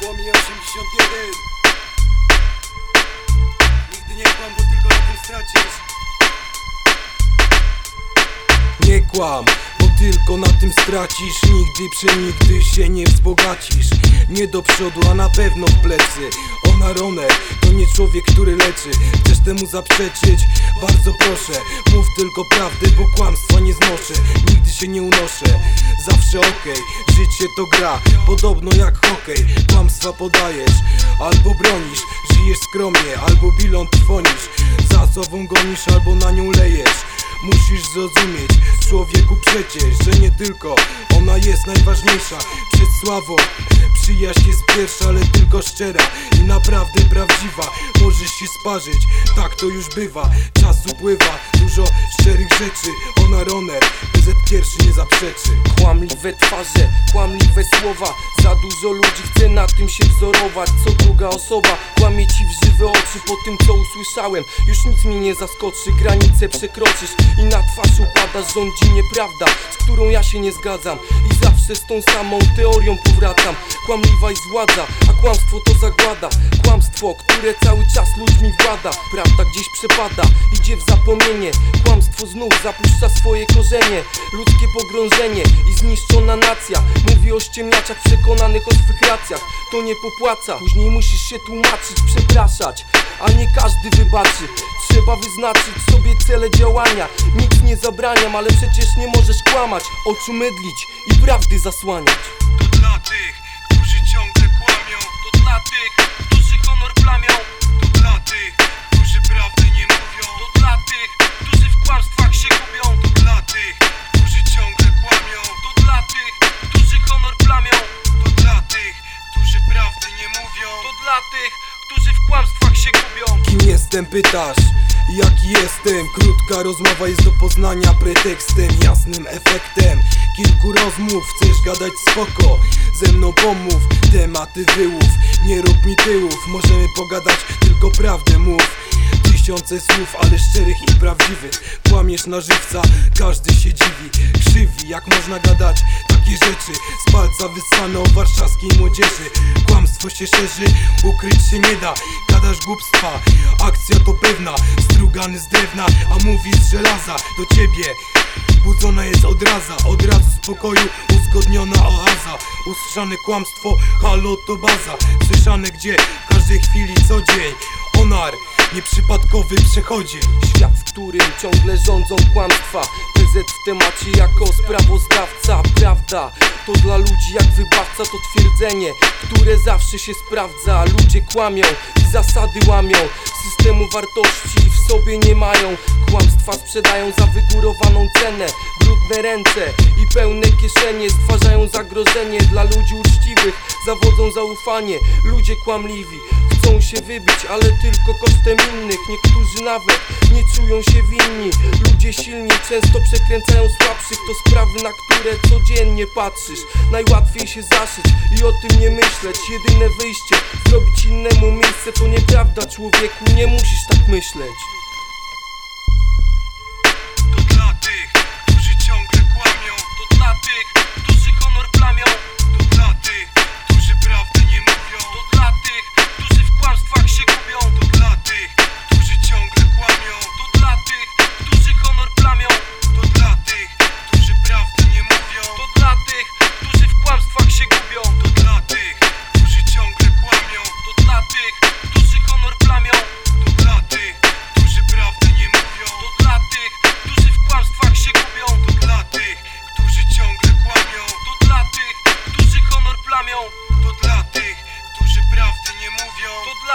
Płomień 81 Nigdy nie kłam, bo tylko na tym stracisz. Nie kłam, tylko na tym stracisz. Nigdy przenigdy się nie wzbogacisz. Nie do przodu, a na pewno w plecy. Ona Roner, to nie człowiek, który leczy. Chcesz temu zaprzeczyć? Bardzo proszę Mów tylko prawdę, bo kłamstwa nie znoszę. Nigdy się nie unoszę. Zawsze okej, życie to gra. Podobno jak hokej Kłamstwa podajesz, albo bronisz Żyjesz skromnie, albo bilon trwonisz. Za sobą gonisz, albo na nią lejesz Musisz zrozumieć, człowieku przecież, że nie tylko ona jest najważniejsza. Przed sławą przyjaźń jest pierwsza, ale tylko szczera i naprawdę prawdziwa. Możesz się sparzyć, tak to już bywa. Czas upływa, dużo szczerych rzeczy. Ona roner, BZ pierwszy nie zaprzeczy. Kłamliwe twarze, kłamliwe słowa. Za dużo ludzi chce na tym się wzorować. Co druga osoba kłamie ci w żywe oczy Po tym co usłyszałem. Już nic mi nie zaskoczy Granice przekroczysz. I na twarz upadasz Rządzi nieprawda, z którą ja się nie zgadzam. I zawsze z tą samą teorią powracam Kłamliwa jest władza, a kłamstwo to zagłada. Kłamstwo, które cały czas ludźmi włada Prawda gdzieś przepada, idzie w zapomnienie. Kłamstwo znów zapuszcza swoje korzenie. Ludzkie pogrążenie i zniszczona nacja. Mówi o ściemniaczach przekonanych o swych racjach. To nie popłaca, później musisz się tłumaczyć, przepraszać A nie każdy wybaczy. Trzeba wyznaczyć sobie cele działania. Nic nie zabraniam, ale przecież nie możesz kłamać. Oczu mydlić i prawdy zasłaniać. To dla tych, się gubią. Kim jestem pytasz? Jaki jestem? Krótka rozmowa jest do poznania pretekstem Jasnym efektem. Kilku rozmów, chcesz gadać spoko? Ze mną pomów, tematy wyłów. Nie rób mi tyłów, możemy pogadać Tylko prawdę mów Tysiące słów, ale szczerych i prawdziwych. Kłamiesz na żywca, każdy się dziwi. Krzywi, jak można gadać takie rzeczy? Z palca wyssane o warszawskiej młodzieży. Kłamstwo się szerzy, ukryć się nie da. Gadasz głupstwa, akcja to pewna Strugany z drewna, a mówisz z żelaza Do ciebie. Budzona jest odraza, od razu z pokoju uzgodniona oaza. Usłyszane kłamstwo, halo to baza. Słyszane gdzie, w każdej chwili, co dzień Onar, nieprzypadkowy przechodzień Świat, w którym ciągle rządzą kłamstwa. PZ w temacie jako sprawozdawca Prawda, to dla ludzi jak wybawca To twierdzenie, które zawsze się sprawdza. Ludzie kłamią i zasady łamią. Systemu wartości w sobie nie mają. Kłamstwa sprzedają za wygórowaną cenę Brudne ręce i pełne kieszenie Stwarzają zagrożenie dla ludzi uczciwych Zawodzą zaufanie, ludzie kłamliwi Chcą się wybić, ale tylko kosztem innych. Niektórzy nawet nie czują się winni. Ludzie silni często przekręcają słabszych. To sprawy, na które codziennie patrzysz. Najłatwiej się zaszyć i o tym nie myśleć. Jedyne wyjście, zrobić innemu miejsce To nieprawda. Człowieku, nie musisz tak myśleć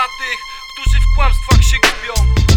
tych, którzy w kłamstwach się gubią